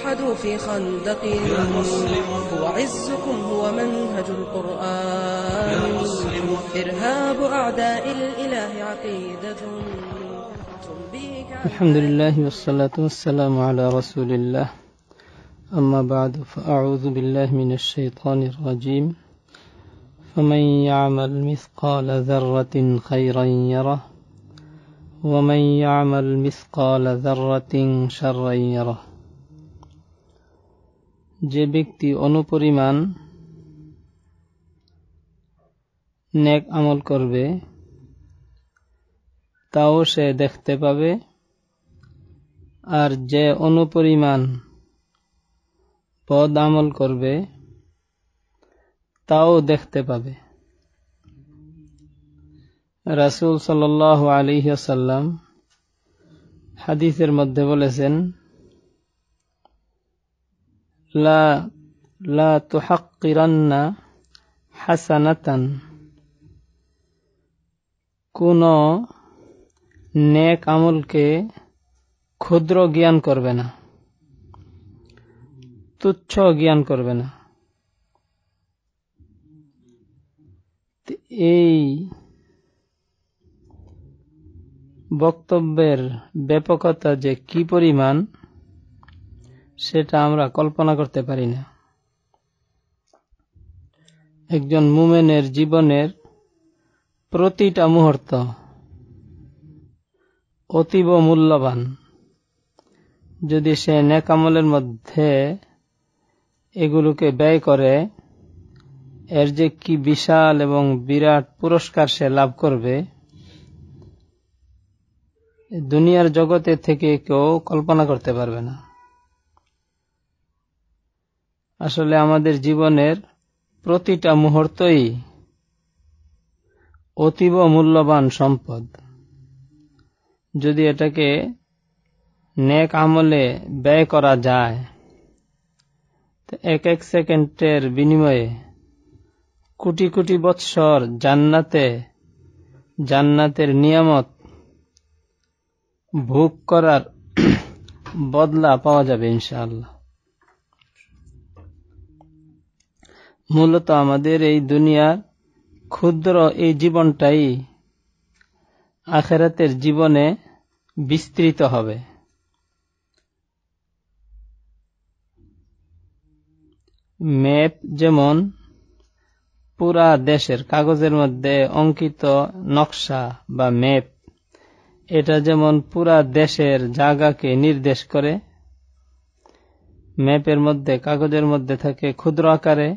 توحدوا في خندق. هو عزكم هو منهج القرآن. إرهاب أعداء الإله عقيدة. الحمد لله والصلاة والسلام على رسول الله. أما بعد فأعوذ بالله من الشيطان الرجيم. فمن يعمل مثقال ذرة خيرا يره ومن يعمل مثقال ذرة شرا يره. যে ব্যক্তি অনুপরিমাণ নেক আমল করবে, তাও সে দেখতে পাবে। আর যে অনুপরিমাণ পদ আমল করবে, তাও দেখতে পাবে। রাসুল সাল আলিহাসাল্লাম হাদিসের মধ্যে বলেছেন লা তুহাক্কিরান্না হাসানাতান। কোন নেক আমলকে ক্ষুদ্র জ্ঞান করবে না, তুচ্ছ জ্ঞান করবে না। এই বক্তব্যের ব্যাপকতা যে কি পরিমাণ সেটা আমরা কল্পনা করতে পারি না। একজন মুমেনের জীবনের প্রতিটা মুহূর্ত অতীব মূল্যবান। যদি সে নেকামলের মধ্যে এগুলোকে ব্যয় করে, এর যে কি বিশাল এবং বিরাট পুরস্কার সে লাভ করবে, দুনিয়ার জগতে থেকে কেউ কল্পনা করতে পারবে না। আসলে আমাদের জীবনের প্রতিটা মুহূর্তই অতীব মূল্যবান সম্পদ। যদি এটাকে নেক আমলে ব্যয় করা যায় এক এক সেকেন্ডের বিনিময়ে কোটি কোটি বৎসর জান্নাতে, জান্নাতের নিয়ামত ভোগ করার বদলা পাওয়া যাবে ইনশাআল্লাহ। মূলত আমাদের এই দুনিয়ার ক্ষুদ্র এই জীবনটাই আখেরাতের জীবনে বিস্তৃত হবে। ম্যাপ যেমন পুরা দেশের কাগজের মধ্যে অঙ্কিত নকশা বা ম্যাপ, এটা যেমন পুরা দেশের জায়গাকে নির্দেশ করে, ম্যাপের মধ্যে, কাগজের মধ্যে থাকে ক্ষুদ্র আকারে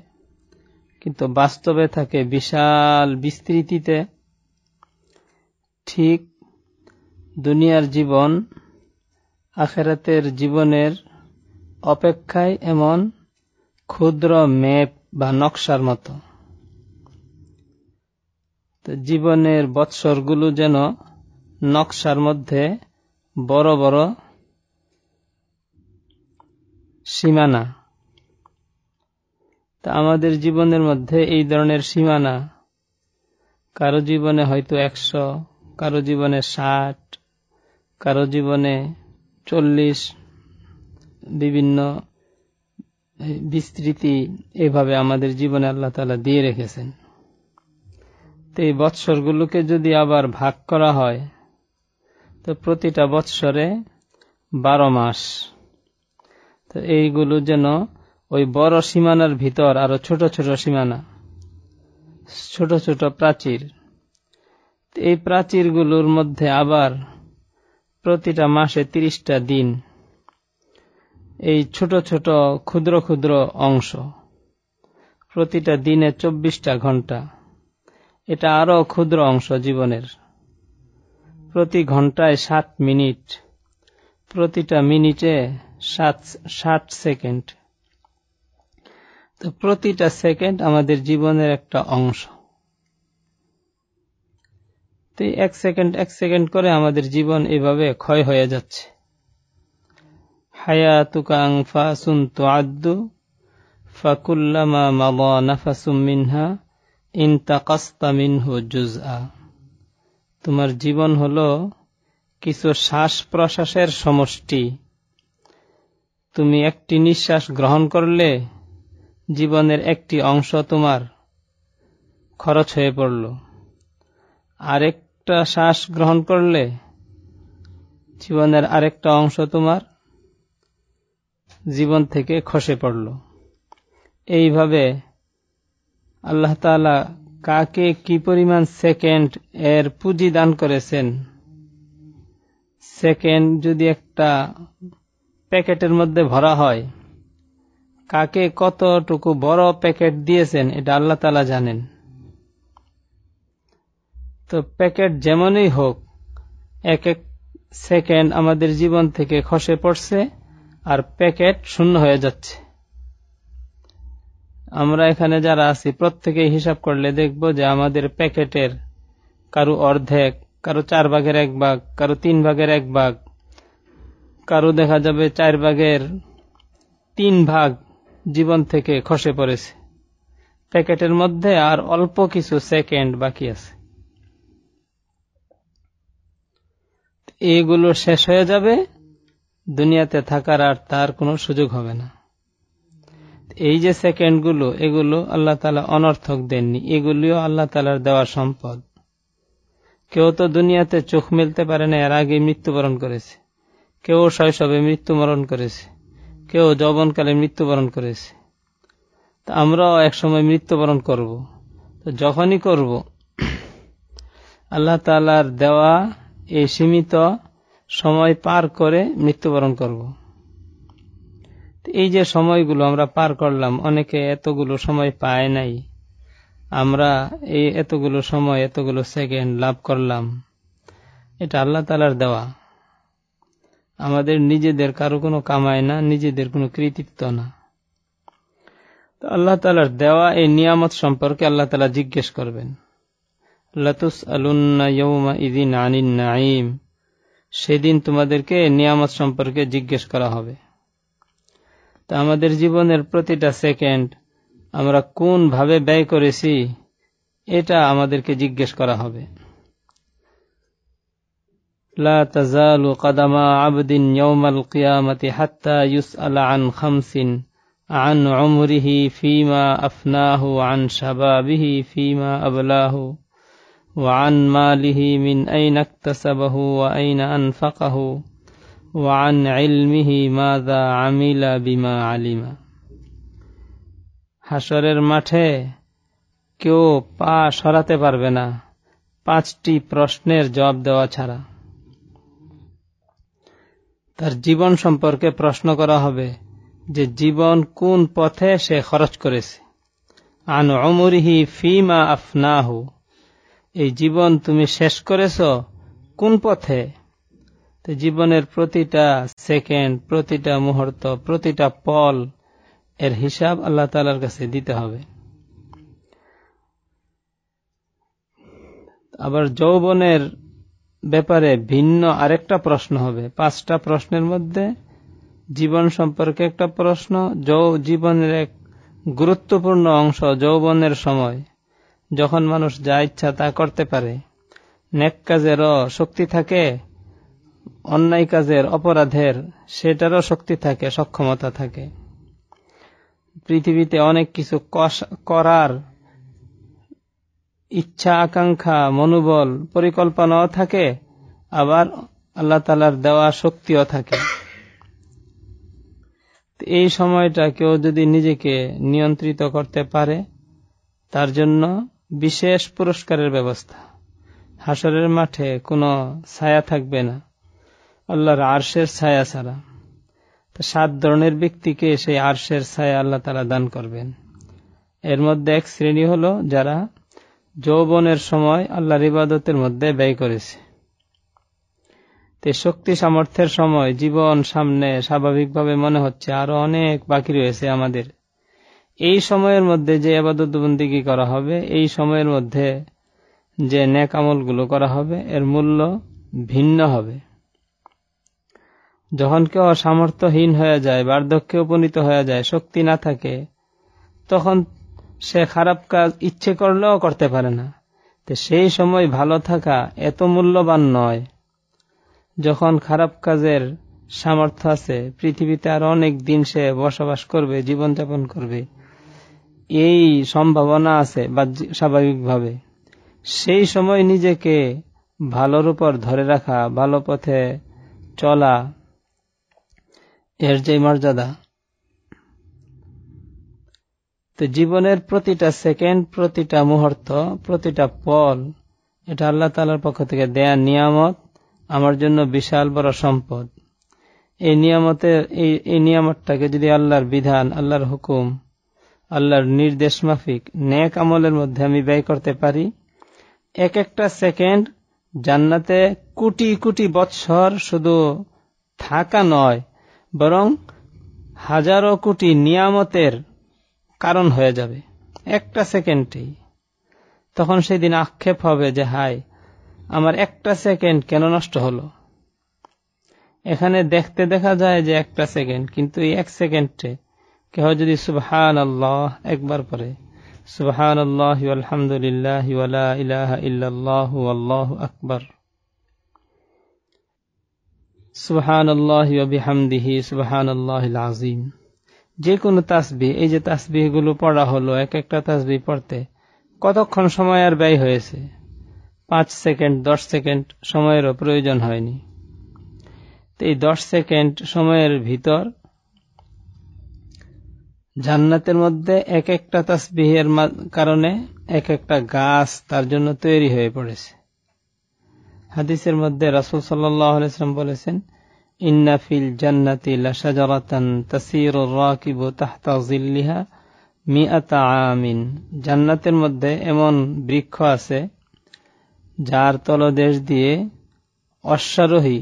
কিন্তু বাস্তবে থাকে বিশাল বিস্তৃতিতে। ঠিক দুনিয়ার জীবন আখেরাতের জীবনের অপেক্ষায় এমন ক্ষুদ্র ম্যাপ বা নকশার মতো। জীবনের বৎসরগুলো যেন নকশার মধ্যে বড় বড় সীমানা। তা আমাদের জীবনের মধ্যে এই ধরনের সীমানা। কারও জীবনে হয়তো একশো, কারও জীবনে ষাট, কারও জীবনে চল্লিশ, বিভিন্ন বিস্তৃতি এভাবে আমাদের জীবনে আল্লাহ তালা দিয়ে রেখেছেন। তো এই বৎসরগুলোকে যদি আবার ভাগ করা হয়, তো প্রতিটা বৎসরে বারো মাস। তো এইগুলো যেন ওই বড় সীমানার ভিতর আরও ছোট ছোট সীমানা, ছোট ছোট প্রাচীর। এই প্রাচীরগুলোর মধ্যে আবার প্রতিটা মাসে তিরিশটা দিন। এই ছোট ছোট ক্ষুদ্র ক্ষুদ্র অংশ। প্রতিটা দিনে চব্বিশটা ঘণ্টা। এটা আরও ক্ষুদ্র অংশ জীবনের। প্রতি ঘন্টায় সাত মিনিট। প্রতিটা মিনিটে সাত ষাট সেকেন্ড। তো প্রতিটা সেকেন্ড আমাদের জীবনের একটা অংশ। তো এক সেকেন্ড এক সেকেন্ড করে আমাদের জীবন এভাবে ক্ষয় হয়ে যাচ্ছে। হায়াতুকাং ফাসুন তুআদ্দু, ফাকুল্লামা মাদা নাফাসুম মিনহা ইনতাকাস্তা মিনহু জুজআ তোমার জীবন হলো কিছু শ্বাস প্রশ্বাসের সমষ্টি। তুমি একটি নিঃশ্বাস গ্রহণ করলে জীবনের একটি অংশ তোমার খরচ হয়ে পড়ল। আরেকটা শ্বাস গ্রহণ করলে জীবনের আরেকটা অংশ তোমার জীবন থেকে খসে পড়ল। এইভাবে আল্লাহ তালা কাকে কি পরিমাণ সেকেন্ড এর পুঁজি দান করেছেন? সেকেন্ড যদি একটা প্যাকেটের মধ্যে ভরা হয় কাকে কতটুকু বড় প্যাকেট দিয়েছেন, এটা আল্লাহ তালা জানেন। তো প্যাকেট যেমনই হোক, এক এক সেকেন্ড আমাদের জীবন থেকে খসে পড়ছে আর প্যাকেট শূন্য হয়ে যাচ্ছে। আমরা এখানে যারা আছি প্রত্যেকে হিসাব করলে দেখব যে আমাদের প্যাকেটের কারও অর্ধেক, কারও চার ভাগের এক ভাগ, কারও তিন ভাগের এক ভাগ, কারও দেখা যাবে চার ভাগের তিন ভাগ জীবন থেকে খসে পড়েছে। প্যাকেটের মধ্যে আর অল্প কিছু সেকেন্ড বাকি আছে। এগুলো শেষ হয়ে যাবে, দুনিয়াতে থাকার আর তার কোনো সুযোগ হবে না। এই যে সেকেন্ডগুলো, এগুলো আল্লাহ তালা অনর্থক দেননি। এগুলিও আল্লাহ তালার দেওয়া সম্পদ। কেউ তো দুনিয়াতে চোখ মেলতে পারে না, এর আগে মৃত্যুবরণ করেছে। কেউ শৈশবে মৃত্যুবরণ করেছে। কেউ যৌবনকালে মৃত্যুবরণ করেছে। তা আমরাও একসময় মৃত্যুবরণ করব। তো যখনই করব, আল্লাহ তালার দেওয়া এই সীমিত সময় পার করে মৃত্যুবরণ করব। এই যে সময়গুলো আমরা পার করলাম, অনেকে এতগুলো সময় পায় নাই। আমরা এই এতগুলো সময়, এতগুলো সেকেন্ড লাভ করলাম। এটা আল্লাহ তালার দেওয়া। আমাদের নিজেদের কারও কোনো কামায় না, নিজেদের কোনো কৃতিত্ব না। তো আল্লাহ তালার দেওয়া এই নিয়ামত সম্পর্কে আল্লাহ তালা জিজ্ঞেস করবেন লাতুস আলুন্না ইদিন আনিন নাইম সেদিন তোমাদেরকে নিয়ামত সম্পর্কে জিজ্ঞেস করা হবে। তা আমাদের জীবনের প্রতিটা সেকেন্ড আমরা কোন ভাবে ব্যয় করেছি, এটা আমাদেরকে জিজ্ঞেস করা হবে। لا تزال قدم عبد يوم القيامة حتى يسأل عن خمس عن عمره فيما أفناه عن شبابه فيما أبلاه وعن ماله من أين اكتسبه وأين أنفقه وعن علمه ماذا عمل بما علم হাসরের মাঠে কেউ পা সরাতে পারবে না পাঁচটি প্রশ্নের জবাব দেওয়া ছাড়া তার জীবন সম্পর্কে প্রশ্ন করা হবে যে জীবন কোন পথে সে খরচ করেছে। আন অমরিহি ফিমা আফনাহু। এই জীবন তুমি শেষ করেছ কোন পথে? জীবনের প্রতিটা সেকেন্ড, প্রতিটা মুহূর্ত, প্রতিটা পল এর হিসাব আল্লাহ তালার কাছে দিতে হবে। আবার যৌবনের ব্যাপারে ভিন্ন আরেকটা প্রশ্ন হবে। পাঁচটা প্রশ্নের মধ্যে জীবন সম্পর্কে একটা প্রশ্ন, যৌ জীবনের এক গুরুত্বপূর্ণ অংশ যৌবনের সময়। যখন মানুষ যা ইচ্ছা তা করতে পারে। নেক কাজেরও শক্তি থাকে, অন্যায় কাজের অপরাধের সেটারও শক্তি থাকে, সক্ষমতা থাকে। পৃথিবীতে অনেক কিছু করার ইচ্ছা, আকাঙ্ক্ষা, মনোবল, পরিকল্পনাও থাকে, আবার আল্লাহ তালার দেওয়া শক্তিও থাকে। এই সময়টা কেউ যদি নিজেকে নিয়ন্ত্রিত করতে পারে, তার জন্য বিশেষ পুরস্কারের ব্যবস্থা। হাসরের মাঠে কোনো ছায়া থাকবে না। আল্লাহর আরশের ছায়া ছাড়া। সাত ধরনের ব্যক্তিকে সেই আরশের ছায়া আল্লাহ তালা দান করবেন। এর মধ্যে এক শ্রেণি হল যারা যৌবনের সময় আল্লাহর ইবাদতের মধ্যে ব্যয় করেছে। তে শক্তি সামর্থ্যের সময় জীবন সামনে স্বাভাবিকভাবে মনে হচ্ছে আরও অনেক বাকি রয়েছে আমাদের। এই সময়ের মধ্যে যে আবাদত বন্দিগি করা হবে, এই সময়ের মধ্যে যে ন্যাক আমলগুলো করা হবে, এর মূল্য ভিন্ন হবে। যখন কেউ সামর্থ্যহীন হয়ে যায়, বার্ধক্যে উপনীত হয়ে যায়, শক্তি না থাকে, তখন সে খারাপ কাজ ইচ্ছে করলেও করতে পারে না। তো সেই সময় ভালো থাকা এত মূল্যবান নয়। যখন খারাপ কাজের সামর্থ্য আছে, পৃথিবীতে আর অনেক দিন সে বসবাস করবে, জীবনযাপন করবে। এই সম্ভাবনা আছে স্বাভাবিকভাবে। সেই সময় নিজেকে ভালোর উপর ধরে রাখা, ভালো পথে চলা এর যে মর্যাদা তো জীবনের প্রতিটা সেকেন্ড, প্রতিটা মুহূর্ত, প্রতিটা পল, এটা আল্লাহ তালার পক্ষ থেকে দেয়া নিয়ামত, আমার জন্য বিশাল বড় সম্পদ। এই নিয়ামতের এই নিয়ামতটাকে যদি আল্লাহর বিধান, আল্লাহর হুকুম, আল্লাহর নির্দেশ মাফিক, নেক আমলের মধ্যে আমি ব্যয় করতে পারি, এক একটা সেকেন্ড জান্নাতে কোটি কোটি বৎসর শুধু থাকা নয়, বরং হাজারো কোটি নিয়ামতের কারণ হয়ে যাবে। একটা সেকেন্ডেই। তখন সেদিন আক্ষেপ হবে যে হাই আমার একটা সেকেন্ড কেন নষ্ট হলো? এখানে দেখতে দেখা যায় যে একটা সেকেন্ড, কিন্তু এই এক সেকেন্ডে কেহ যদি সুবহান আল্লাহ একবার পরে সুবহান আল্লাহ আলহামদুলিল্লাহ ইলাহা ইল্লাল্লাহ আল্লাহ আকবর। সুবহান আল্লাহ বিহামদিহি সুবহান আল্লাহ আজিম যে কোনো তাসবি এই যে তাসবিহগুলো পড়া হলো, এক একটা তাসবি পড়তে কতক্ষণ সময় আর ব্যয় হয়েছে? পাঁচ সেকেন্ড, দশ সেকেন্ড সময়েরও প্রয়োজন হয়নি। এই দশ সেকেন্ড সময়ের ভিতর জান্নাতের মধ্যে এক একটা তাসবিহের কারণে এক একটা গাছ তার জন্য তৈরি হয়ে পড়েছে। হাদিসের মধ্যে রাসুল সাল্লাম বলেছেন ইন্নাফিল জান্নাতি লাশাজারাতান তাসির রাকিব তাহতা জিল্লিহা মিআতা আমিন। জান্নাতের মধ্যে এমন বৃক্ষ আছে, যার তলদেশ দিয়ে অশ্বারোহী,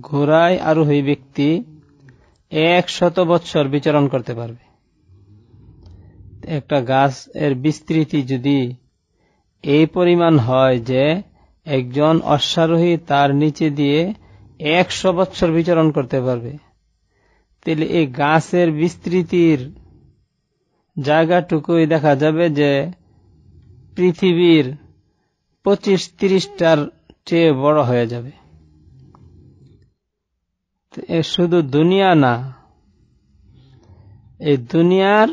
ঘোড়ায় আরোহী ব্যক্তি এক শত বৎসর বিচরণ করতে পারবে। একটা গাছ এর বিস্তৃতি যদি এই পরিমাণ হয় যে একজন অশ্বারোহী তার নিচে দিয়ে একশো বৎসর বিচরণ করতে পারবে। তাহলে এই গাছের বিস্তৃতির জায়গাটুকুই দেখা যাবে যে পৃথিবীর পঁচিশ তিরিশটার চেয়ে বড় হয়ে যাবে। শুধু দুনিয়া না, এই দুনিয়ার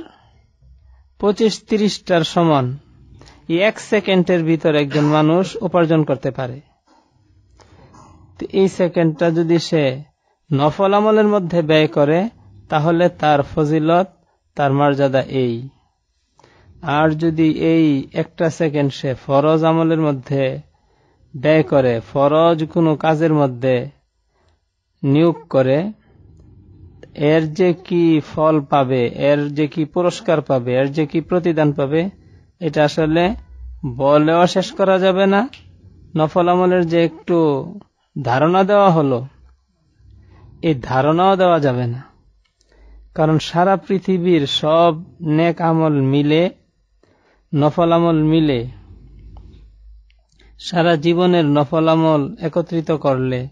পঁচিশ তিরিশটার সমান এক সেকেন্ডের ভিতর একজন মানুষ উপার্জন করতে পারে। এই সেকেন্ডটা যদি সে নফল আমলের মধ্যে ব্যয় করে, তাহলে তার ফজিলত, তার মর্যাদা এই। আর যদি এই একটা সেকেন্ড সে ফরজ আমলের মধ্যে ব্যয় করে, ফরজ কোনো কাজের মধ্যে নিয়োগ করে, এর যে কি ফল পাবে, এর যে কি পুরস্কার পাবে, এর যে কি প্রতিদান পাবে, এটা আসলে বলেও শেষ করা যাবে না। নফল আমলের যে একটু ধারণা দেওয়া হলো, এই ধারণাও দেওয়া যাবে না। কারণ সারা পৃথিবীর সব নেক আমল মিলে, নফল আমল মিলে, সারা জীবনের নফল আমল একত্রিত করলে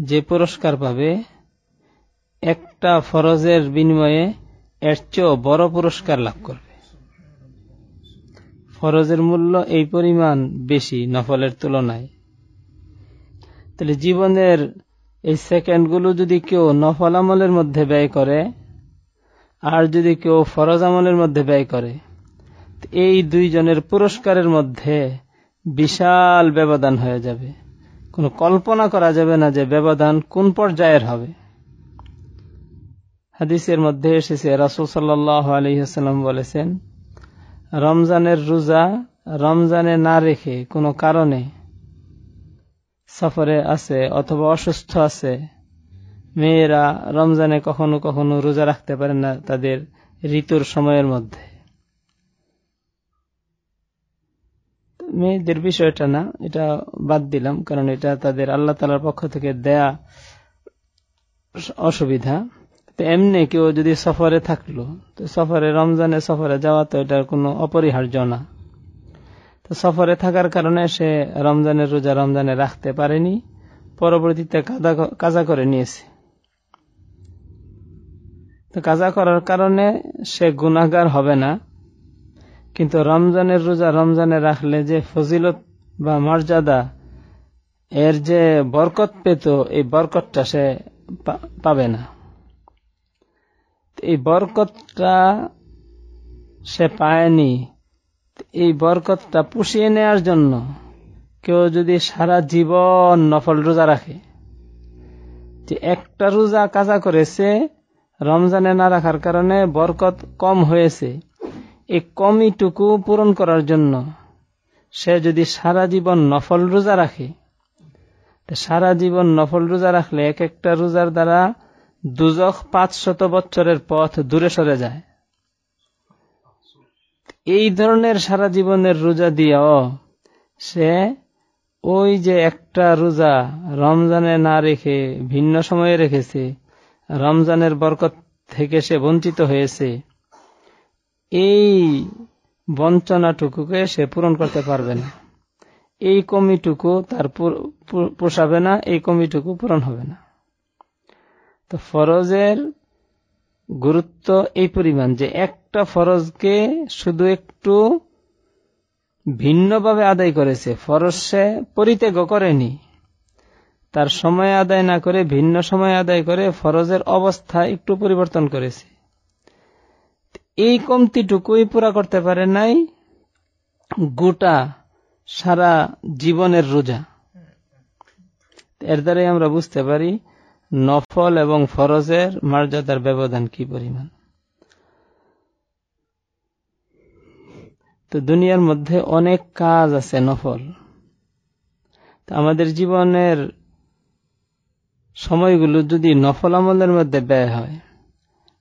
যে পুরস্কার পাবে, একটা ফরজের বিনিময়ে এর চেয়েও বড় পুরস্কার লাভ করবে। ফরজের মূল্য এই পরিমাণ বেশি নফলের তুলনায়। তাহলে জীবনের এই সেকেন্ডগুলো যদি কেউ নফল আমলের মধ্যে ব্যয় করে, আর যদি কেউ ফরজ আমলের মধ্যে ব্যয় করে এই দুইজনের পুরস্কারের মধ্যে বিশাল ব্যবধান হয়ে যাবে। কোনো কল্পনা করা যাবে না যে ব্যবধান কোন পর্যায়ের হবে। হাদিসের মধ্যে এসেছে, রাসুল সাল্লাহ বলেছেন, রমজানের রোজা রমজানে না রেখে কোনো কারণে সফরে আছে অথবা অসুস্থ আছে, মেয়েরা রমজানে কখনো কখনো রোজা রাখতে পারে না তাদের ঋতুর সময়ের মধ্যে। মেয়েদের বিষয়টা না, এটা বাদ দিলাম, কারণ এটা তাদের আল্লাহ তালার পক্ষ থেকে দেয়া অসুবিধা। তো এমনি কেউ যদি সফরে থাকল, তো সফরে, রমজানে সফরে যাওয়া তো এটার কোনো অপরিহার্য না। তো সফরে থাকার কারণে সে রমজানের রোজা রমজানে রাখতে পারেনি, পরবর্তীতে কাজা করে নিয়েছে। তো কাজা করার কারণে সে গুনাগার হবে না, কিন্তু রমজানের রোজা রমজানে রাখলে যে ফজিলত বা মর্যাদা, এর যে বরকত পেত, এই বরকতটা সে পাবে না। এই বরকতটা সে পায়নি এই বরকতটা পুষিয়ে নেওয়ার জন্য কেউ যদি সারা জীবন নফল রোজা রাখে, যে একটা রোজা কাজা করেছে, রমজানে না রাখার কারণে বরকত কম হয়েছে। এই কমিটুকু পূরণ করার জন্য সে যদি সারা জীবন নফল রোজা রাখে সারা জীবন নফল রোজা রাখলে এক একটা রোজার দ্বারা দুজক পাঁচ শত বছরের পথ দূরে সরে যায়। এই ধরনের সারা জীবনের রোজা দিয়েও সে ওই যে একটা রোজা রমজানে না রেখে, ভিন্ন সময়ে রেখেছে, রমজানের বরকত থেকে সে বঞ্চিত হয়েছে। এই বঞ্চনাটুকুকে সে পূরণ করতে পারবে না। এই কমিটুকু তার পোষাবে না, এই কমিটুকু পূরণ হবে না। তো ফরজের গুরুত্ব এই পরিমাণ যে একটা ফরজকে শুধু একটু ভিন্নভাবে আদায় করেছে। ফরজ সে পরিত্যাগ করেনি। তার সময় আদায় না করে, ভিন্ন সময় আদায় করে ফরজের অবস্থা একটু পরিবর্তন করেছে। এই কমতিটুকুই পুরা করতে পারে নাই গোটা সারা জীবনের রোজা। এর দ্বারাই আমরা বুঝতে পারি নফল এবং ফরজের মর্যাদার ব্যবধান কি পরিমাণ? তো দুনিয়ার মধ্যে অনেক কাজ আছে নফল। আমাদের জীবনের সময়গুলো যদি নফল আমলের মধ্যে ব্যয় হয়,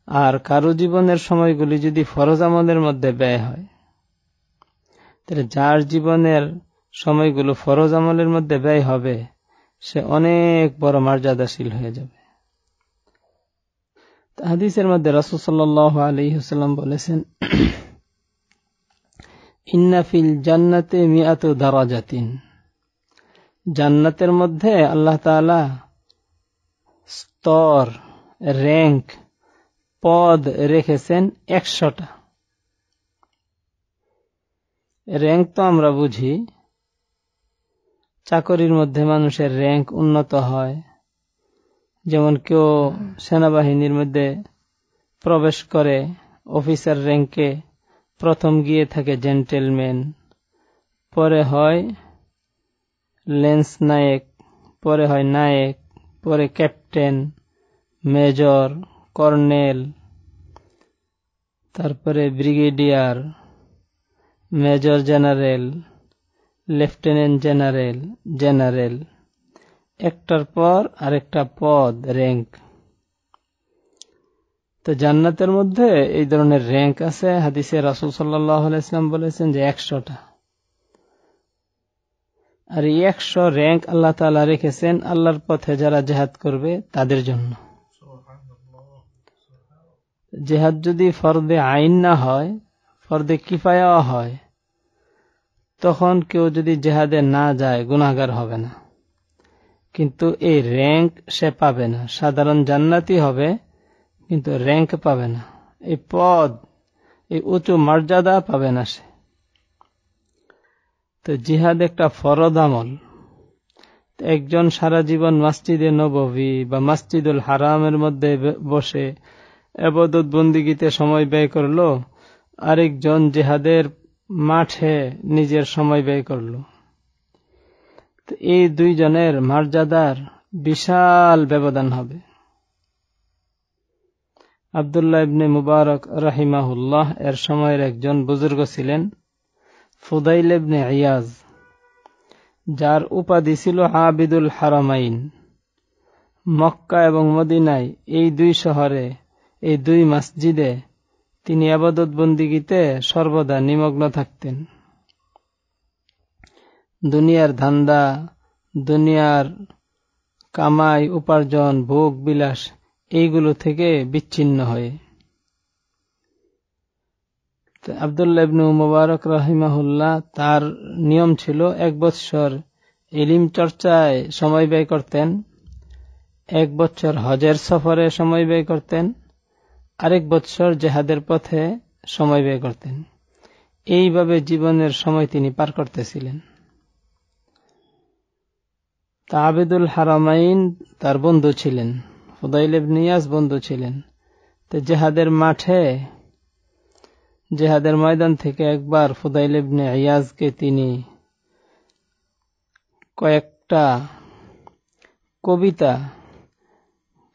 আর কারও জীবনের সময়গুলি যদি ফরজ আমলের মধ্যে ব্যয় হয়, তাহলে যার জীবনের সময়গুলো ফরজ আমলের মধ্যে ব্যয় হবে সে অনেক বড় মর্যাদাশীল হয়ে যাবে। হাদিসের মধ্যে রসুসাল্লাহ আলহিহাল্লাম বলেছেন ইন্নাফিল জান্নাতে মিয়াত দারাজাতিন। জান্নাতের মধ্যে আল্লাহ তালা স্তর, র্যাঙ্ক, পদ রেখেছেন একশোটা। র্যাঙ্ক তো আমরা বুঝি চাকরির মধ্যে মানুষের র্যাঙ্ক উন্নত হয়। যেমন কেউ সেনাবাহিনীর মধ্যে প্রবেশ করে অফিসার র্যাঙ্কে প্রথম গিয়ে থাকে জেন্টেলম্যান পরে হয় লেন্স নায়ক, পরে হয় নায়ক, পরে ক্যাপ্টেন মেজর কর্নেল তারপরে brigadier major general lieutenant general general একটার পর আরেকটা পদ র্যাঙ্ক তো জান্নাতের মধ্যে এই ধরনের র্যাঙ্ক আছে, হাদিসে রাসুল সাল্লাহ ইসলাম বলেছেন যে একশোটা। আর এই একশো র্যাঙ্ক আল্লাহ তালা রেখেছেন আল্লাহর পথে যারা জেহাদ করবে তাদের জন্য। জেহাদ যদি ফর্দে আইন না হয়, ফর্দে কিফায়া হয় তখন কেউ যদি জেহাদে না যায় গুণাগার হবে না। কিন্তু এই র্যাঙ্ক সে পাবে না। সাধারণ জান্নাতি হবে, কিন্তু র্যাঙ্ক পাবে না। এই পদ, এই উঁচু মর্যাদা পাবে না সে। তো জিহাদ একটা ফরদ আমল। একজন সারা জীবন মসজিদে নবী বা মসজিদুল হারামের মধ্যে বসে এবদত বন্দিগিতে সময় ব্যয় করল, আরেকজন জেহাদের মাঠে নিজের সময় ব্যয় করল। এই দুইজনের মর্যাদার বিশাল ব্যবধান হবে। আবদুল্লাহ ইবনে মুবারক রাহিমাহুল্লাহ এর সময়ের একজন বুজুর্গ ছিলেন ফুদাইল ইবনে ইয়াজ, যার উপাধি ছিল আবিদুল হারামাইন। মক্কা এবং মদিনায় এই দুই শহরে, এই দুই মসজিদে তিনি আবাদত বন্দিগিতে সর্বদা নিমগ্ন থাকতেন। দুনিয়ার ধান্দা, দুনিয়ার কামাই, উপার্জন, ভোগ, বিলাস, এইগুলো থেকে বিচ্ছিন্ন হয়ে। আবদুল্লাহ ইবনু মুবারক রাহিমাহুল্লাহ তার নিয়ম ছিল, এক বৎসর এলিম চর্চায় সময় ব্যয় করতেন, এক বছর হজের সফরে সময় ব্যয় করতেন আরেক বৎসর জেহাদের পথে সময় ব্যয় করতেন। এইভাবে জীবনের সময় তিনি পার করতেছিলেন। তা আবেদুল হারামাইন তার বন্ধু ছিলেন, ফুদাইল নিয়াজ বন্ধু ছিলেন। তো জেহাদের মাঠে, জেহাদের ময়দান থেকে একবার ফুদাইল ইবনে ইয়াজকে তিনি কয়েকটা কবিতা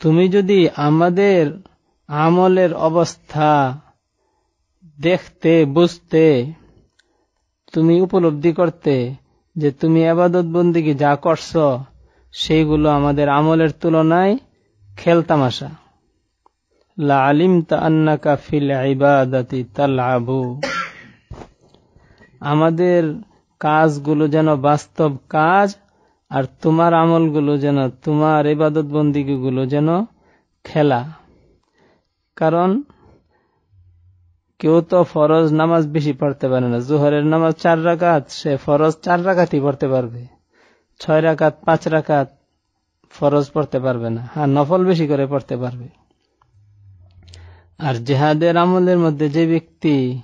তুমি যদি আমাদের আমলের অবস্থা দেখতে, বুঝতে, তুমি উপলব্ধি করতে যে তুমি আবাদত বন্দিকে যা করছ, সেইগুলো আমাদের আমলের তুলনায় খেলতামাশা লা আলিমতা আন্নাকা ফিল ইবাদাতি তালআবু। আমাদের কাজগুলো যেন বাস্তব কাজ আর তোমার আমলগুলো যেন, তোমার ইবাদত বন্দিগুলো যেন খেলা। কারণ কেউ তো ফরজ নামাজ বেশি পড়তে পারে না। জোহরের নামাজ চার রাকাত, সে ফরজ চার রাকাতই পড়তে পারবে। ছয় রাকাত, পাঁচ রাকাত ফরজ পড়তে পারবে না। হ্যাঁ নফল বেশি করে পড়তে পারবে। আর জেহাদের আমলের মধ্যে যে ব্যক্তি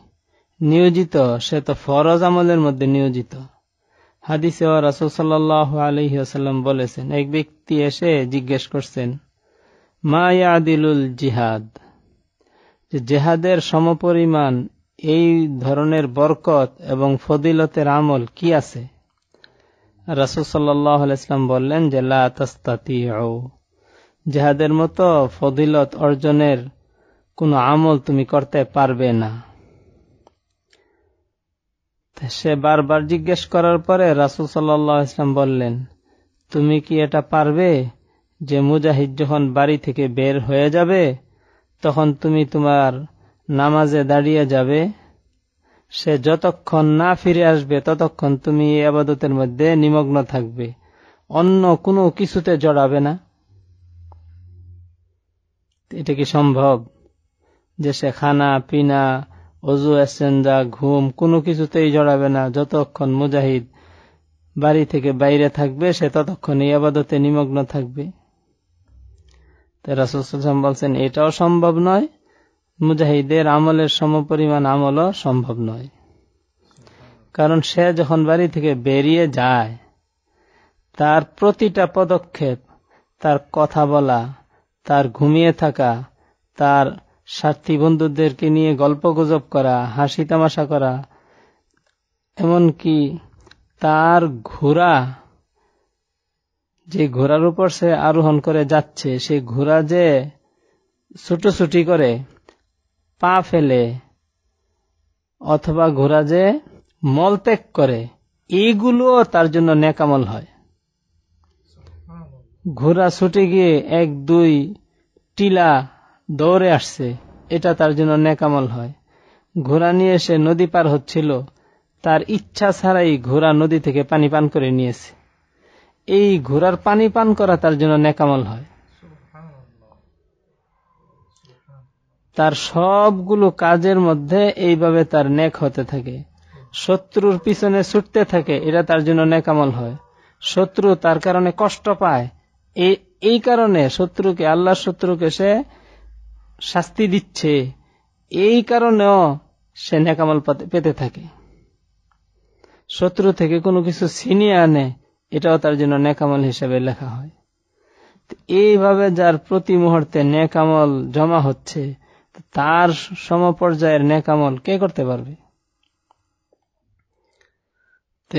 নিয়োজিত, সে তো ফরজ আমলের মধ্যে নিয়োজিত। হাদিসে রাসুল সাল্লাহ আলহিহাসাল্লাম বলেছেন, এক ব্যক্তি এসে জিজ্ঞেস করছেন, মা ইয়াদিলুল জিহাদ? জেহাদের সমপরিমাণ এই ধরনের বরকত এবং ফদিলতের আমল কি আছে? রাসুল সাল্লাহ বললেন যে, লা জেহাদের মতো ফদিলত অর্জনের কোনো আমল তুমি করতে পারবে না। সে বারবার জিজ্ঞেস করার পরে রাসুল সাল্লাহ ইসলাম বললেন, তুমি কি এটা পারবে যে মুজাহিদ যখন বাড়ি থেকে বের হয়ে যাবে, তখন তুমি তোমার নামাজে দাঁড়িয়ে যাবে? সে যতক্ষণ না ফিরে আসবে, ততক্ষণ তুমি এই আবাদতের মধ্যে নিমগ্ন থাকবে, অন্য কোনো কিছুতে জড়াবে না? এটা কি সম্ভব যে সে খানা, পিনা অজু এসেঞ্জা ঘুম, কোনো কিছুতেই জড়াবে না। যতক্ষণ মুজাহিদ বাড়ি থেকে বাইরে থাকবে, সে ততক্ষণ এই আবাদতে নিমগ্ন থাকবে। রাসুলাম বলছেন, এটাও সম্ভব নয়। মুজাহিদের আমলের সমপরিমাণ আমলও সম্ভব নয়। কারণ সে যখন বাড়ি থেকে বেরিয়ে যায়, তার প্রতিটা পদক্ষেপ, তার কথা বলা, তার ঘুমিয়ে থাকা, তার সাথী বন্ধুদেরকে নিয়ে গল্প গুজব করা, হাসি তামাশা করা, এমনকি তার ঘোড়া, যে ঘোড়ার উপর সে আরোহণ করে যাচ্ছে সেই ঘোড়া যে ছুটোছুটি করে পা ফেলে, অথবা ঘোড়া যে মলত্যাগ করে এইগুলোও তার জন্য নেকামল হয়। ঘোড়া ছুটে গিয়ে এক দুই টিলা দৌড়ে আসছে। এটা তার জন্য নেকামল হয়। ঘোড়া নিয়ে সে নদী পার হচ্ছিল। তার ইচ্ছা ছাড়াই ঘোড়া নদী থেকে পানি পান করে নিয়েছে। এই ঘোড়ার পানি পান করা তার জন্য নেকামল হয়। তার সবগুলো কাজের মধ্যে এইভাবে তার নেক হতে থাকে। শত্রুর পিছনে ছুটতে থাকে, এটা তার জন্য নেকামল হয়। শত্রু তার কারণে কষ্ট পায়। এই কারণে শত্রুকে আল্লাহর শত্রুকে সে শাস্তি দিচ্ছে। এই কারণেও সে নেকামল পেতে থাকে। শত্রু থেকে কোনো কিছু ছিনিয়ে আনে, এটাও তার জন্য নেকামল হিসেবে লেখা হয়। এইভাবে যার প্রতি মুহূর্তে নেকামল জমা হচ্ছে তার সমপর্যায়ের নেকামল কে করতে পারবে?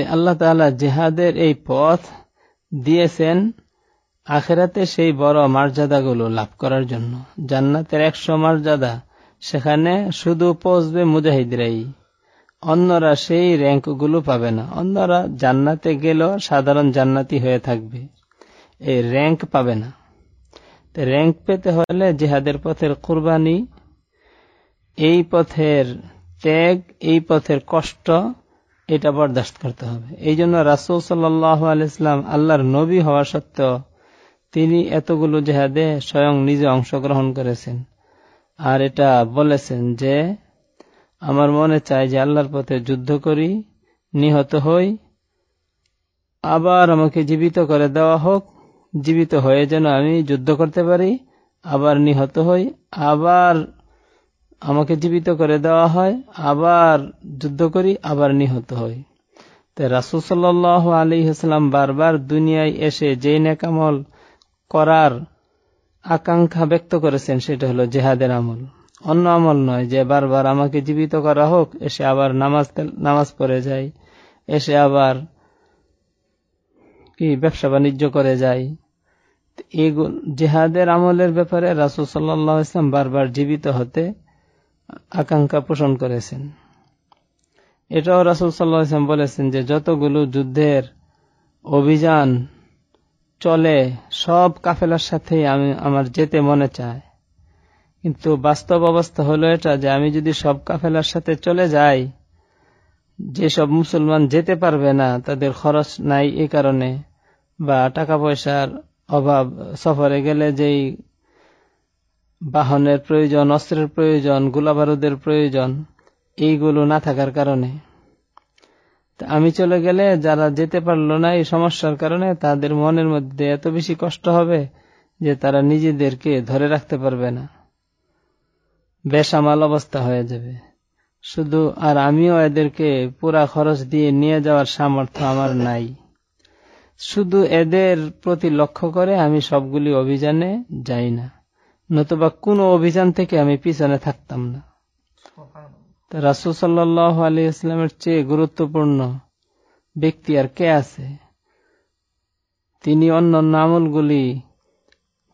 আল্লাহ তালা জেহাদের এই পথ দিয়েছেন। আখেরাতে সেই বড় মর্যাদাগুলো লাভ করার জন্য জান্নাতের একশো মর্যাদা, সেখানে শুধু পৌঁছবে মুজাহিদরাই। অন্যরা সেই র্যাঙ্কগুলো পাবে না। অন্যরা জান্নাতে গেলেও সাধারণ জান্নাতি হয়ে থাকবে। এই র্যাঙ্ক পাবে না। র্যাঙ্ক পেতে হলে জেহাদের পথের কুরবানি, এই পথের ত্যাগ, এই পথের কষ্ট, এটা বরদাস্ত করতে হবে। এই জন্য রাসুল সাল্লাহ আলাইসলাম আল্লাহর নবী হওয়া সত্ত্বেও তিনি এতগুলো জেহাদে স্বয়ং নিজে অংশগ্রহণ করেছেন। আর এটা বলেছেন যে, আমার মনে চায় যে আল্লাহর পথে যুদ্ধ করি, নিহত হই, আবার আমাকে জীবিত করে দেওয়া হোক, জীবিত হয়ে যেন আমি যুদ্ধ করতে পারি, আবার নিহত হই, আবার আমাকে জীবিত করে দেওয়া হয়, আবার যুদ্ধ করি, আবার নিহত হই। তো রাসুসাল্লাহ আলী হাসলাম বারবার দুনিয়ায় এসে যেই নেকামল করার আকাঙ্ক্ষা ব্যক্ত করেছেন, সেটা হলো জেহাদের আমল। অন্য আমল নয় যে বারবার আমাকে জীবিত করা হোক, এসে আবার নামাজ নামাজ পড়ে যাই, এসে আবার কি ব্যবসা বাণিজ্য করে এই জেহাদের আমলের ব্যাপারে রাসুল সাল্লাহ ইসলাম বারবার জীবিত হতে আকাঙ্ক্ষা পোষণ করেছেন। এটাও রাসুল সাল্লাহ ইসলাম বলেছেন যে যতগুলো যুদ্ধের অভিযান চলে, সব কাফেলার সাথে আমি, আমার যেতে মনে চায়। কিন্তু বাস্তব অবস্থা হলো এটা যে আমি যদি সব কাফেলার সাথে চলে যাই, যেসব মুসলমান যেতে পারবে না, তাদের খরচ নাই এই কারণে, বা টাকা পয়সার অভাব, সফরে গেলে যেই বাহনের প্রয়োজন, অস্ত্রের প্রয়োজন, গোলাবারুদের প্রয়োজন, এইগুলো না থাকার কারণে। আমি চলে গেলে যারা যেতে পারল না এই সমস্যার কারণে তাদের মনের মধ্যে এত বেশি কষ্ট হবে যে তারা নিজেদেরকে ধরে রাখতে পারবে না। বেসামাল অবস্থা হয়ে যাবে। শুধু আর আমিও এদেরকে পুরা খরচ দিয়ে নিয়ে যাওয়ার সামর্থ্য আমার নাই। শুধু এদের প্রতি লক্ষ্য করে আমি সবগুলি অভিযানে যাই না। নতুবা কোন অভিযান থেকে আমি পিছনে থাকতাম না। রাসুল সাল্লাহ আলী ইসলামের চেয়ে গুরুত্বপূর্ণ ব্যক্তি আর কে আছে? তিনি অন্য আমলগুলি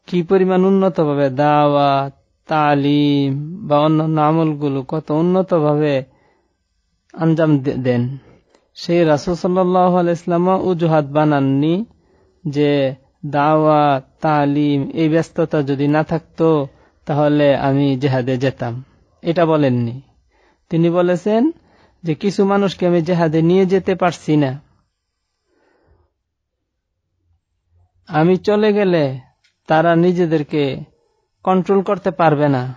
কি পরিমাণ উন্নতভাবে দাওয়া তালিম বা অন্যান্য আমলগুলো কত উন্নতভাবে আঞ্জাম দেন? সেই রাসুল সাল্লাহ আলাইসলামও উজুহাত বানাননি যে দাওয়া তালিম এই ব্যস্ততা যদি না থাকতো তাহলে আমি জেহাদে যেতাম। এটা বলেননি। তিনি বলেছেন যে কিছু মানুষকে আমি জেহাদে নিয়ে যেতে পারছি না। আমি চলে গেলে তারা নিজেদেরকে কন্ট্রোল করতে পারবে না।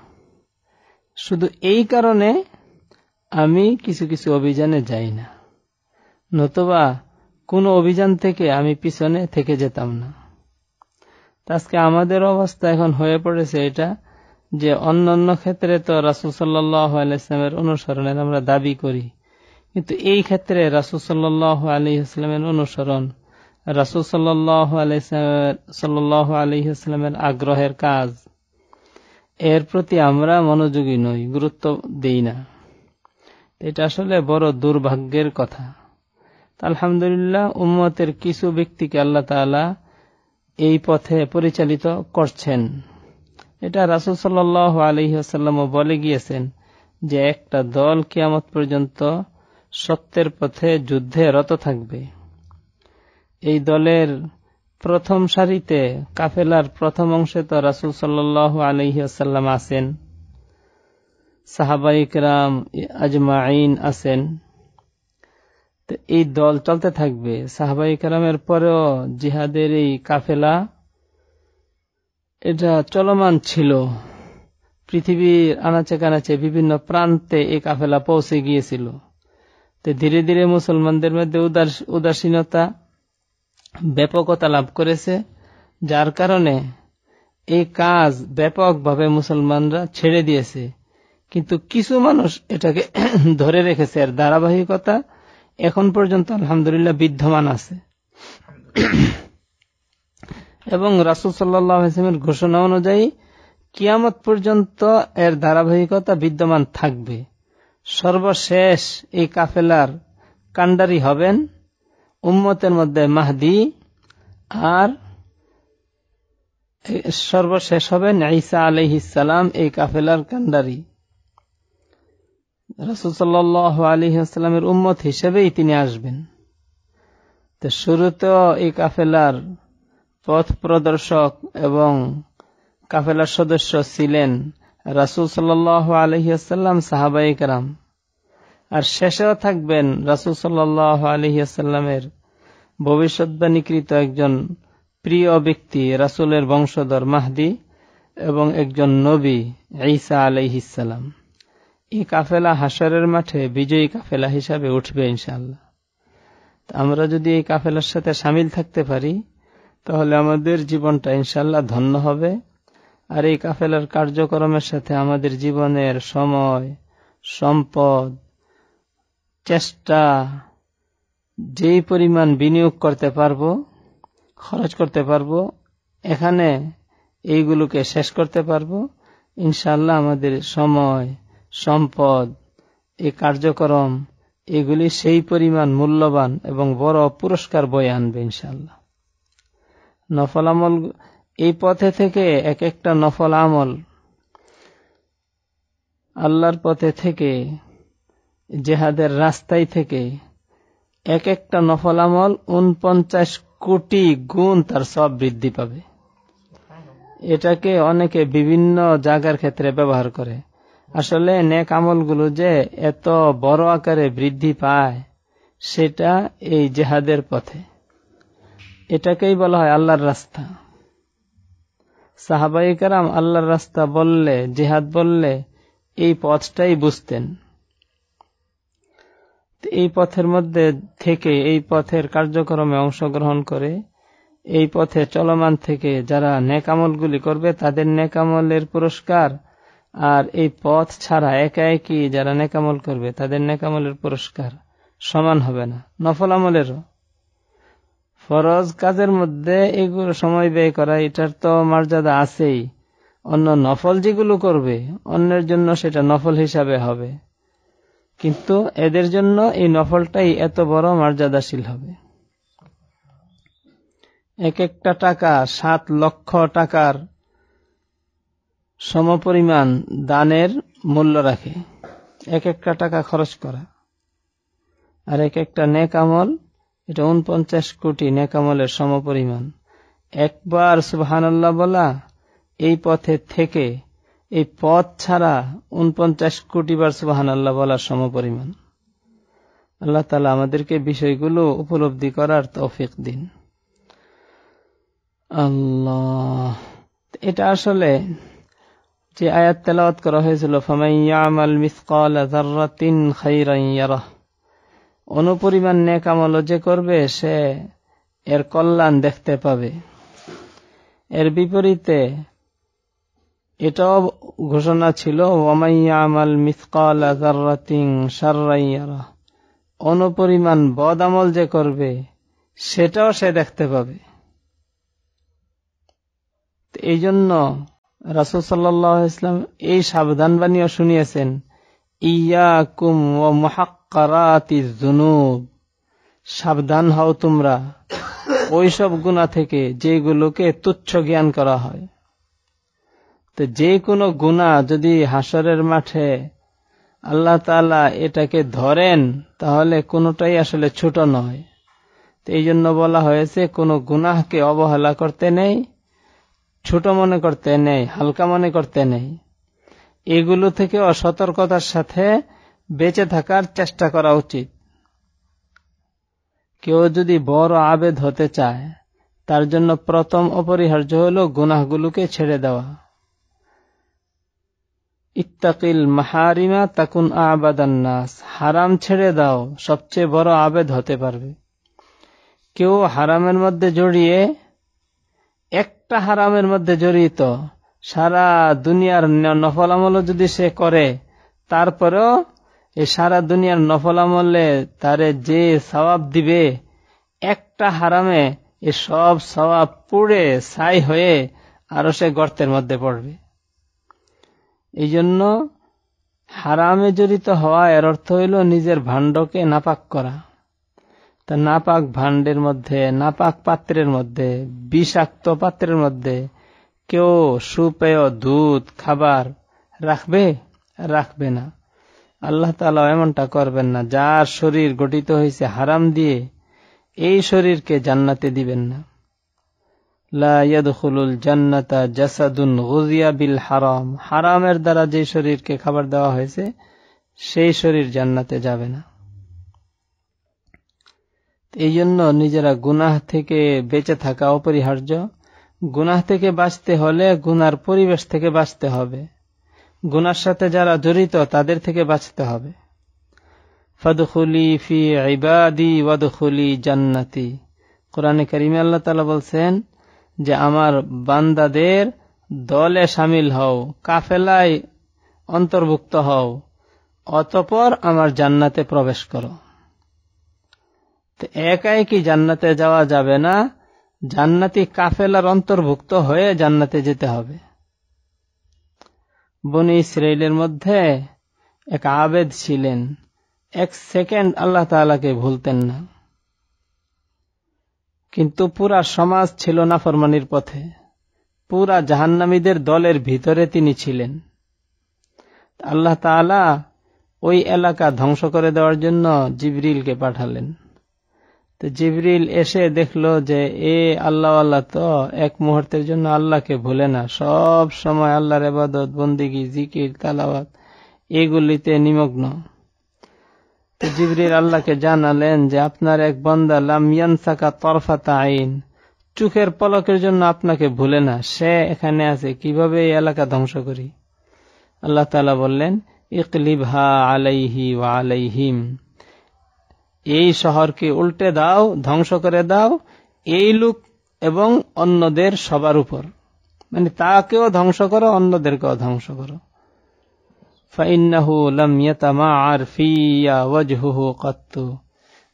শুধু এই কারণে আমি কিছু কিছু অভিযানে যাই না। নতুবা কোন অভিযান থেকে আমি পিছনে থেকে যেতাম না। আজকে আমাদের অবস্থা এখন হয়ে পড়েছে এটা যে অন্য অন্য ক্ষেত্রে তো রাসুল সাল্লামের অনুসরণের আমরা দাবি করি। কিন্তু এই ক্ষেত্রে রাসুল সাল্লাহ আলী ইসলামের অনুসরণ, রাসুল সাল্লাহ সাল্লাহ আলী ইসলামের আগ্রহের কাজ। এর প্রতি আমরা মনোযোগী নই, গুরুত্ব দেই না। এটা আসলে বড় দুর্ভাগ্যের কথা। আলহামদুলিল্লাহ, উম্মতের কিছু ব্যক্তিকে আল্লাহ তালা এই পথে পরিচালিত করছেন। এটা রাসুল সাল্লাহ আলহিহাসাল্লাম বলে গিয়েছেন যে একটা দল কিয়ামত পর্যন্ত সত্যের পথে যুদ্ধে রত থাকবে। এই দলের প্রথম সারিতে কাফেলার প্রথম অংশে তো রাসুল সাল্লাহ আলহিহাসাল্লাম আছেন সাহাবাইকরাম আজমাইন আছেন। এই দল চলতে থাকবে। সাহাবাই কালামের পরেও জিহাদের এই কাফেলা এটা চলমান ছিল। পৃথিবীর আনাচে কানাচে বিভিন্ন প্রান্তে এই কাফেলা পৌঁছে গিয়েছিল। তো ধীরে ধীরে মুসলমানদের মধ্যে উদাসীনতা ব্যাপকতা লাভ করেছে, যার কারণে এই কাজ ব্যাপকভাবে মুসলমানরা ছেড়ে দিয়েছে। কিন্তু কিছু মানুষ এটাকে ধরে রেখেছে আর ধারাবাহিকতা এখন পর্যন্ত আলহামদুলিল্লাহ বিদ্যমান আছে। এবং রাসুল সাল্লামের ঘোষণা অনুযায়ী কিয়ামত পর্যন্ত এর ধারাবাহিকতা বিদ্যমান থাকবে। সর্বশেষ এই কাফেলার কান্ডারি হবেন উম্মতের মধ্যে মাহদি আর সর্বশেষ হবেন ঈসা আলহিসাম এই কাফেলার কান্ডারি রসুল্লাহ আলী আসসালামের উম্মত হিসেবেই তিনি আসবেন। তো শুরুতেও এই কাফেলার পথ প্রদর্শক এবং কাফেলার সদস্য ছিলেন রাসুল সাল্লাহ সাহাবাই কারাম। আর শেষেও থাকবেন রাসুল সাল্লাহ আলহিহাসাল্লামের ভবিষ্যৎবাণীকৃত একজন প্রিয় ব্যক্তি, রাসুলের বংশধর মাহদি এবং একজন নবী ঈসা আলাইহিসাল্লাম এই কাফেলা হাসরের মাঠে বিজয়ী কাফেলা হিসাবে উঠবে ইনশাল্লাহ আমরা যদি এই কাফেলার সাথে সামিল থাকতে পারি তাহলে আমাদের জীবনটা ইনশাল্লাহ ধন্য হবে। আর এই কাফেলার কার্যক্রমের সাথে আমাদের জীবনের সময়, সম্পদ, চেষ্টা, যেই পরিমাণ বিনিয়োগ করতে পারব, খরচ করতে পারব, এখানে এইগুলোকে শেষ করতে পারব ইনশাল্লাহ আমাদের সময়, সম্পদ, এই কার্যক্রম, এগুলি সেই পরিমাণ মূল্যবান এবং বড় পুরস্কার বয়ে আনবে ইনশাল্লাহ নফল আমল এই পথে থেকে এক একটা নফল আমল আল্লাহর পথে থেকে, জেহাদের রাস্তায় থেকে এক একটা নফল আমল উনপঞ্চাশ কোটি গুণ তার সব বৃদ্ধি পাবে। এটাকে অনেকে বিভিন্ন জায়গার ক্ষেত্রে ব্যবহার করে। আসলে নেক আমলগুলো যে এত বড় আকারে বৃদ্ধি পায়, সেটা এই জেহাদের পথে। এটাকেই বলা হয় আল্লাহর রাস্তা। সাহাবাই কারাম আল্লাহর রাস্তা বললে, জেহাদ বললে, এই পথটাই বুঝতেন। এই পথের মধ্যে থেকে, এই পথের কার্যক্রমে অংশগ্রহণ করে, এই পথে চলমান থেকে যারা নেকামলগুলি করবে, তাদের নেকামলের পুরস্কার। আর এই পথ ছাড়া একা একই যারা নেকামল করবে, তাদের নেকামলের পুরস্কার সমান হবে না। নফল আমলেরও। ফরজ কাজের মধ্যে এগুলো সময় ব্যয় করা, এটার তো মর্যাদা আছেই। অন্য নফল যেগুলো করবে, অন্যের জন্য সেটা নফল হিসাবে হবে। কিন্তু এদের জন্য এই নফলটাই এত বড় মর্যাদাশীল হবে। এক একটা টাকা, সাত লক্ষ টাকার সমপরিমাণ দানের মূল্য রাখে। এক একটা টাকা খরচ করা। আর এক একটা নেক আমল এটা উনপঞ্চাশ কোটি নেকামলের সমপরিমাণ। একবার সুবহানাল্লাহ বলা, এই পথে থেকে, এই পথ ছাড়া উনপঞ্চাশ কোটি বার সুবাহান আল্লাহ বলার সমপরিমাণ। আল্লাহ তালা আমাদেরকে বিষয়গুলো উপলব্ধি করার তৌফিক দিন। আল্লাহ, এটা আসলে যে আয়াত তেলাওয়াত করা হয়েছিল, ফামাইয়ামাল মিসকাল যাররাতিন খাইরান ইয়ারাহ। অনুপরিমাণ নেক আমল যে করবে, সে এর কল্যাণ দেখতে পাবে। এর বিপরীতে এটাও ঘোষণা ছিল ওয়ামাইয়ামাল মিসকাল যাররাতিন শাররাইয়ারা অনুপরিমাণ বদ আমল যে করবে, সেটাও সে দেখতে পাবে। এই জন্য রাসুল সাল্লাহ ইসলাম এই সাবধান বাণীও শুনিয়েছেন ইয়া কুম ও সাবধান হও তোমরা। ওইসব গুণা থেকে যেগুলোকে তুচ্ছ জ্ঞান করা হয়। তো যে কোনো গুণা যদি হাসরের মাঠে আল্লাহ তালা এটাকে ধরেন, তাহলে কোনোটাই আসলে ছোট নয়। তো এই জন্য বলা হয়েছে, কোনো গুনাহকে অবহেলা করতে নেই, ছোট মনে করতে নেই, হালকা মনে করতে নেই। এগুলো থেকে অসতর্কতার সাথে বেঁচে থাকার চেষ্টা করা উচিত। কেউ যদি বড় আবেদ হতে চায়, তার জন্য প্রথম অপরিহার্য হল গুনাহগুলোকে ছেড়ে দেওয়া। ইত্তাকিল মাহারিমা তাকুন আবাদান্নাস হারাম ছেড়ে দাও, সবচেয়ে বড় আবেদ হতে পারবে। কেউ হারামের মধ্যে জড়িয়ে, একটা হারামের মধ্যে জড়িত, সারা দুনিয়ার নফল যদি সে করে, তারপরেও এই সারা দুনিয়ার নফল আমলে তারে যে সবাব দিবে, একটা হারামে এ সব সবাব পুড়ে ছাই হয়ে আরও সে গর্তের মধ্যে পড়বে। এই জন্য হারামে জড়িত হওয়া এর অর্থ হইল নিজের ভাণ্ডকে নাপাক করা। তা নাপাক ভাণ্ডের মধ্যে, নাপাক পাত্রের মধ্যে, বিষাক্ত পাত্রের মধ্যে কেউ সুপেয় দুধ, খাবার রাখবে রাখবে না। আল্লাহ তালা এমনটা করবেন না। যার শরীর গঠিত হয়েছে হারাম দিয়ে, এই শরীরকে জান্নাতে দিবেন না। জান্নাতা জাসাদুন গুজিয়া বিল হারাম। হারামের দ্বারা যে শরীরকে খাবার দেওয়া হয়েছে, সেই শরীর জান্নাতে যাবে না। এই জন্য নিজেরা গুনাহ থেকে বেঁচে থাকা অপরিহার্য। গুনাহ থেকে বাঁচতে হলে গুনার পরিবেশ থেকে বাঁচতে হবে। গুনার সাথে যারা জড়িত, তাদের থেকে বাঁচতে হবে। ফদখুলি ফি ইবাদি ওয়াদখুলি জান্নাতি। কোরআনে করিমে আল্লাহ তালা বলছেন যে, আমার বান্দাদের দলে সামিল হও, কাফেলায় অন্তর্ভুক্ত হও, অতপর আমার জান্নাতে প্রবেশ করো। একাই কি জান্নাতে যাওয়া যাবে না? জান্নাতি কাফেলার অন্তর্ভুক্ত হয়ে জান্নাতে যেতে হবে। বনি ইসরায়েলের মধ্যে এক আবেদ ছিলেন। এক সেকেন্ড আল্লাহ তালাকে ভুলতেন না। কিন্তু পুরা সমাজ ছিল না ফরমানির পথে। পুরা জাহান্নামীদের দলের ভিতরে তিনি ছিলেন। আল্লাহ তালা ওই এলাকা ধ্বংস করে দেওয়ার জন্য জিবরিলকে পাঠালেন। তো জিবরিল এসে দেখল যে, এ আল্লাহ আল্লাহ তো এক মুহূর্তের জন্য আল্লাহকে ভুলে না। সব সময় আল্লাহর এবাদত বন্দিগি, জিকির তালাবাদ এগুলিতে নিমগ্ন। জিবরিল আল্লাহকে জানালেন যে, আপনার এক বন্দা লামিয়ানসাকা তরফাতা আইন। চোখের পলকের জন্য আপনাকে ভুলে না। সে এখানে আছে। কীভাবে এই এলাকা ধ্বংস করি? আল্লাহ তালা বললেন, ইকলিবহা আলাইহি ওয়া আলাইহিম। এই শহরকে উল্টে দাও, ধ্বংস করে দাও, এই লোক এবং অন্যদের সবার উপর। মানে তাকেও ধ্বংস করো, অন্যদেরকেও ধ্বংস করো।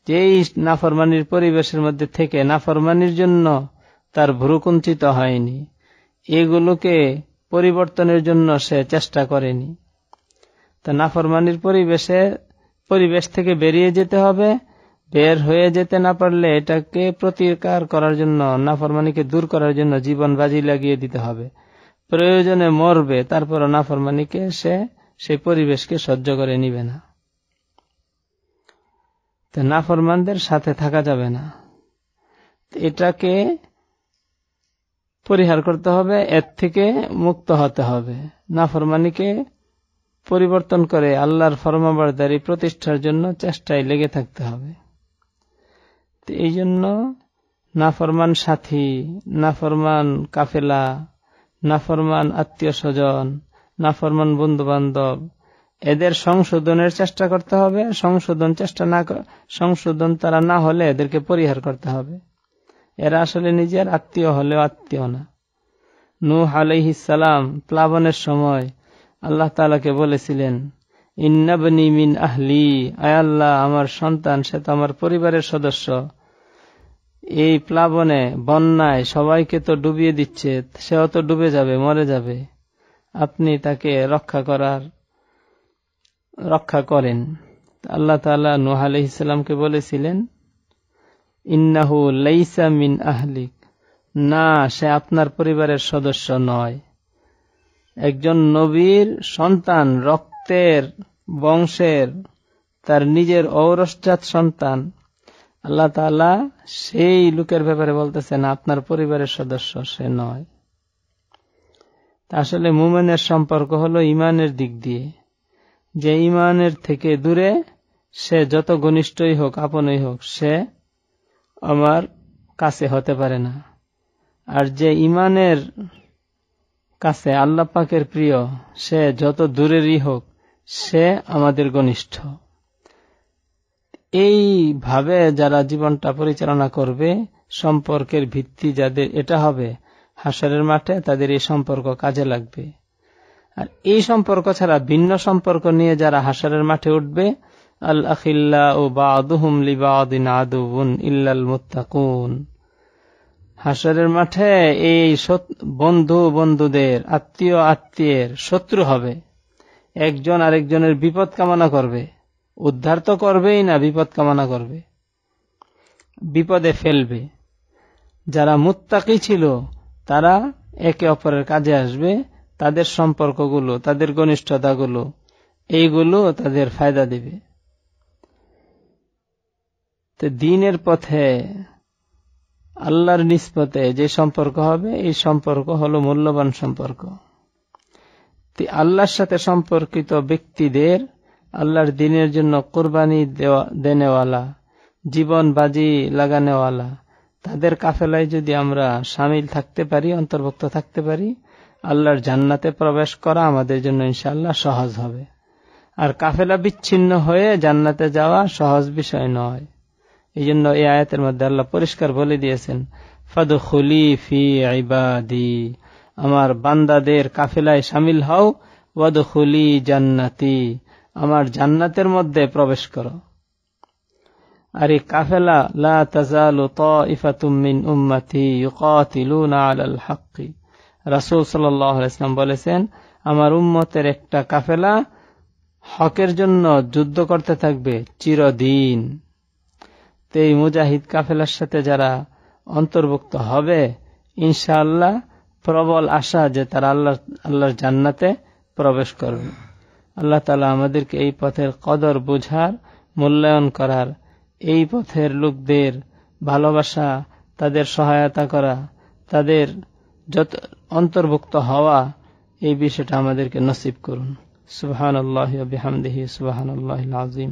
যেই নাফরমানির পরিবেশের মধ্যে থেকে নাফরমানির জন্য তার ভ্রুকুঞ্চিত হয়নি, এগুলোকে পরিবর্তনের জন্য সে চেষ্টা করেনি। তা নাফরমানির পরিবেশে পরিবেশ থেকে বেরিয়ে যেতে হবে, বের হয়ে যেতে না পারলে এটাকে প্রতিকার করার জন্য, নাফরমানিকে দূর করার জন্য জীবন বাজি লাগিয়ে দিতে হবে। প্রয়োজনে মরবে তারপর নাফরমানিকে সে সেই পরিবেশকে সহ্য করে নিবে না। তো নাফরমানদের সাথে থাকা যাবে না। এটাকে পরিহার করতে হবে, এর থেকে মুক্ত হতে হবে। নাফরমানিকে পরিবর্তন করে আল্লাহর ফরমাবারদারি প্রতিষ্ঠার জন্য চেষ্টায় লেগে থাকতে হবে। এই জন্য নাফরমান সাথী, নাফরমান কাফেলা, নাফরমান আত্মীয় স্বজন, নাফরমান বন্ধু বান্ধব এদের সংশোধনের চেষ্টা করতে হবে। সংশোধন চেষ্টা না সংশোধন তারা না হলে এদেরকে পরিহার করতে হবে। এরা আসলে নিজের আত্মীয় হলেও আত্মীয় না। নূহ আলাইহিসালাম প্লাবনের সময় আল্লাহ তালাকে বলেছিলেন, ইন্নাবনি মিন আহলি আয়াল্লাহ আমার সন্তান, সে তো আমার পরিবারের সদস্য। এই প্লাবনে, বন্যায় সবাইকে তো ডুবিয়ে দিচ্ছে, সেও তো ডুবে যাবে, মরে যাবে। আপনি তাকে রক্ষা করার, রক্ষা করেন। আল্লাহ তালা নুহ ইসলামকে বলেছিলেন, ইন্নাহু লাইসা মিন আহলিক না, সে আপনার পরিবারের সদস্য নয়। একজন নবীর সন্তান, রক্তের বংশের, তার নিজের ঔরসজাত সন্তান। আল্লাহ তালা সেই লোকের ব্যাপারে বলতেছেন, আপনার পরিবারের সদস্য সে নয়। আসলে মুমেনের সম্পর্ক হলো ইমানের দিক দিয়ে। যে ইমানের থেকে দূরে সে যত ঘনিষ্ঠই হোক, আপনই হোক, সে আমার কাছে হতে পারে না। আর যে ইমানের কাছে আল্লাহ পাকের প্রিয়, সে যত দূরেরই হোক, সে আমাদের ঘনিষ্ঠ। এইভাবে যারা জীবনটা পরিচালনা করবে, সম্পর্কের ভিত্তি যাদের, এটা হবে, হাসরের মাঠে তাদের এই সম্পর্ক কাজে লাগবে। আর এই সম্পর্ক ছাড়া ভিন্ন সম্পর্ক নিয়ে যারা হাসরের মাঠে উঠবে আল আখিল্লা ও বাদুহুম লিবাদিন আদুবুন ইল্লাল মুত্তাকুন। হাসরের মাঠে এই বন্ধু বন্ধুদের, আত্মীয় আত্মীয়ের শত্রু হবে। একজন আরেকজনের বিপদ কামনা করবে। উদ্ধার তো করবেই না, বিপদ কামনা করবে। বিপদে ফেলবে। যারা মুত্তাকি ছিল, তারা একে অপরের কাজে আসবে। তাদের সম্পর্কগুলো, তাদের ঘনিষ্ঠতাগুলো, এইগুলো তাদের ফায়দা দেবে। তো দিনের পথে আল্লাহর নিষ্পতে যে সম্পর্ক হবে, এই সম্পর্ক হলো মূল্যবান সম্পর্ক। আল্লাহর সাথে সম্পর্কিত ব্যক্তিদের আল্লাহর দিনের জন্য কোরবানি দেনেওয়ালা, জীবন বাজি লাগানেওয়ালা, তাদের কাফেলায় যদি আমরা সামিল থাকতে পারি, অন্তর্ভুক্ত থাকতে পারি, আল্লাহর জান্নাতে প্রবেশ করা আমাদের জন্য ইনশাল্লাহ সহজ হবে। আর কাফেলা বিচ্ছিন্ন হয়ে জান্নাতে যাওয়া সহজ বিষয় নয়। এই জন্য এই আয়াতের মধ্যে আল্লাহ পরিষ্কার বলে দিয়েছেন ফাদু খুলি ফি ইবাদি আমার বান্দাদের কাফেলায় সামিল হও ওয়াদ খুলি জান্নাতি আমার জান্নাতের মধ্যে প্রবেশ করো। আর এই কাফেলা, লা তাজালু তাইফাতুম মিন উম্মতি ইউকাতিলুনা আলাল হাক্কি রাসূল সাল্লাল্লাহু আলাইহি ওয়াসাল্লাম বলেছেন, আমার উম্মতের একটা কাফেলা হকের জন্য যুদ্ধ করতে থাকবে চিরদিন। তো এই মুজাহিদ কাফেলার সাথে যারা অন্তর্ভুক্ত হবে, ইনশাআল্লাহ প্রবল আশা যে তারা আল্লাহ, আল্লাহর জান্নাতে প্রবেশ করবে। আল্লাহ তালা আমাদেরকে এই পথের কদর বোঝার, মূল্যায়ন করার এই পথের লোকদের ভালোবাসা, তাদের সহায়তা করা, তাদের যত অন্তর্ভুক্ত হওয়া, এই বিষয়টা আমাদেরকে নসিব করুন। সুবহান আল্লাহ বিহামদিহি সুবহান আল্লাহ আজিম